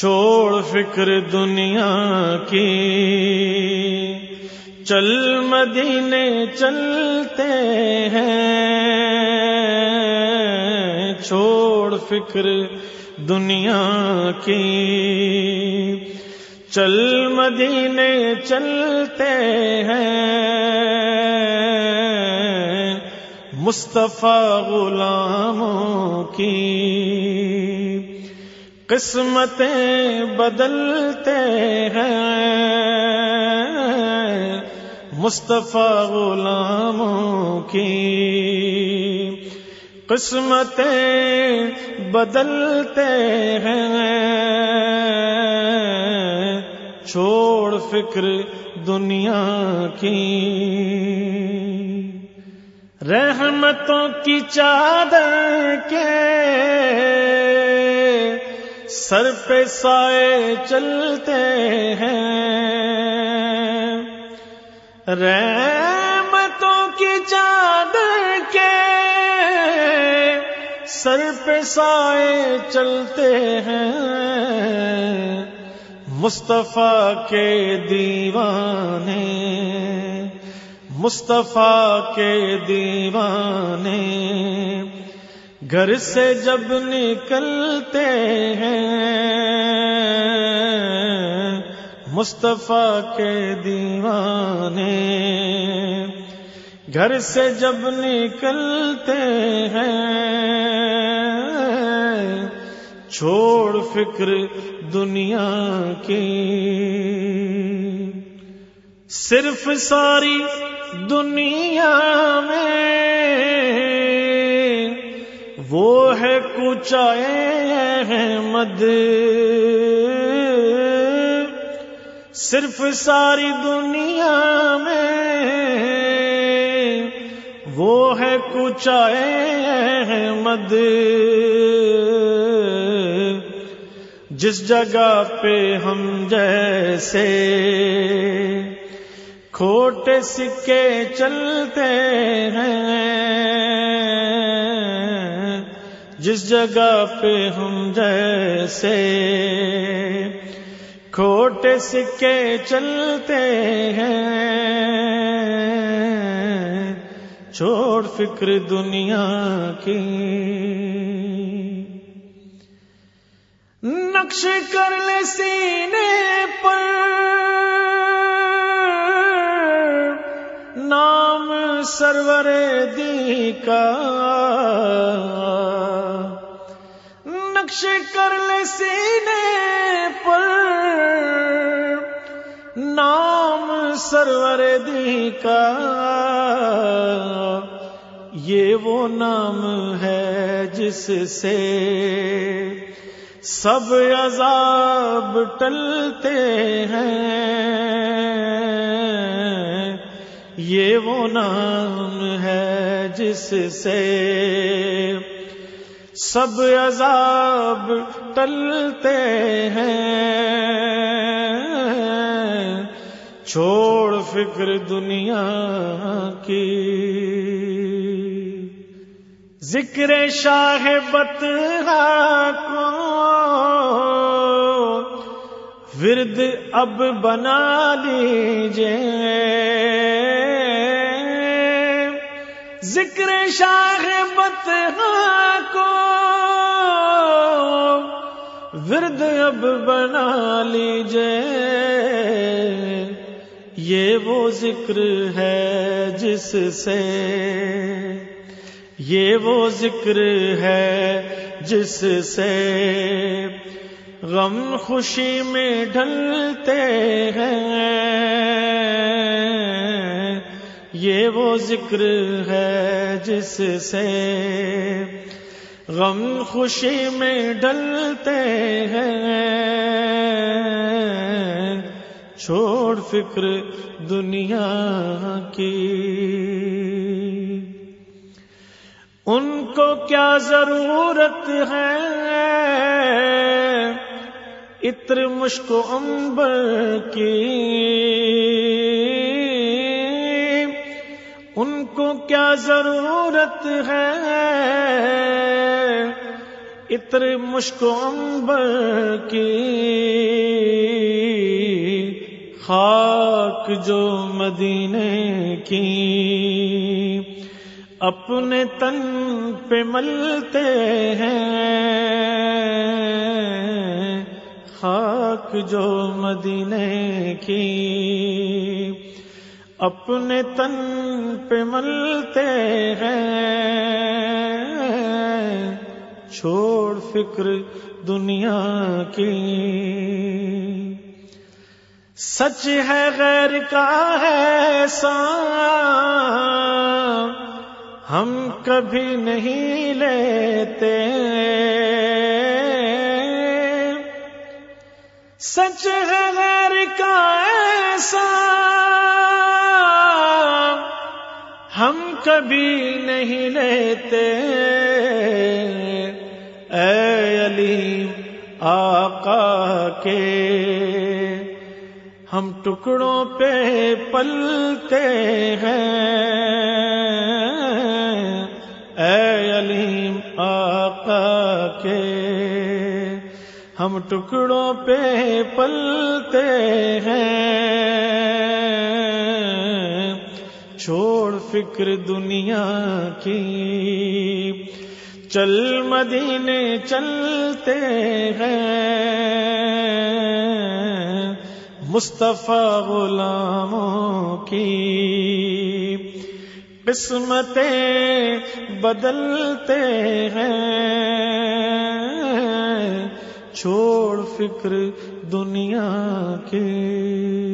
چھوڑ فکر دنیا کی۔ چل مدینے چلتے ہیں، چھوڑ فکر دنیا کی۔ چل مدینے چلتے ہیں مصطفیٰ غلاموں کی۔ قسمتیں بدلتے ہیں مصطفیٰ غلاموں کی قسمتیں بدلتے ہیں چھوڑ فکر دنیا کی رحمتوں کی چادر کے سر پہ سائے چلتے ہیں۔ رحمتوں کی چادر کے سر پہ سائے چلتے ہیں۔ مصطفیٰ کے دیوانے، مصطفیٰ کے دیوانے۔ گھر سے جب نکلتے ہیں، مصطفیٰ کے دیوانے۔ گھر سے جب نکلتے ہیں، چھوڑ فکر دنیا کی۔ صرف ساری دنیا میں وہ ہے کچھ احمد۔ صرف ساری دنیا میں وہ ہے کچھ احمد۔ جس جگہ پہ ہم جیسے کھوٹے سکے چلتے ہیں۔ جس جگہ پہ ہم جیسے کھوٹے سکے چلتے ہیں، چھوڑ فکر دنیا کی۔ نقش کر لے سینے پر، نام سرور دی کا۔ نقش کر لے سینے پر۔ نام سرور دی کا۔ یہ وہ نام ہے جس سے سب عذاب ٹلتے ہیں۔ یہ وہ نام ہے جس سے سب عذاب ٹلتے ہیں۔ چھوڑ فکر دنیا کی۔ ذکر شاہ بت کو ورد اب بنا لیجیے ذکر شاہ بت کو ورد اب بنا لیجیے یہ وہ ذکر ہے جس سے یہ وہ ذکر ہے جس سے غم خوشی میں ڈھلتے ہیں۔ یہ وہ ذکر ہے جس سے غم خوشی میں ڈلتے ہیں۔ چھوڑ فکر دنیا کی۔ ان کو کیا ضرورت ہے؟ اتر مشک امبر کی۔ ضرورت ہے۔ اتر مشکو امبر کی خاک جو مدینے کی اپنے تن پہ ملتے ہیں۔ خاک جو مدینے کی اپنے تن پہ ملتے ہیں۔ چھوڑ فکر دنیا کی۔ سچ ہے، غیر کا ہے سا ہم کبھی نہیں لیتے۔ سچ ہے، غیر کا کبھی نہیں لیتے۔ اے علی، آقا کے۔ ہم ٹکڑوں پہ پلتے ہیں۔ اے علیم آقا کے۔ ہم ٹکڑوں پہ پلتے ہیں۔ چھوڑ فکر دنیا کی۔ چل مدینے چلتے ہیں مصطفیٰ غلاموں کی۔ قسمتیں بدلتے ہیں۔ چھوڑ فکر دنیا کے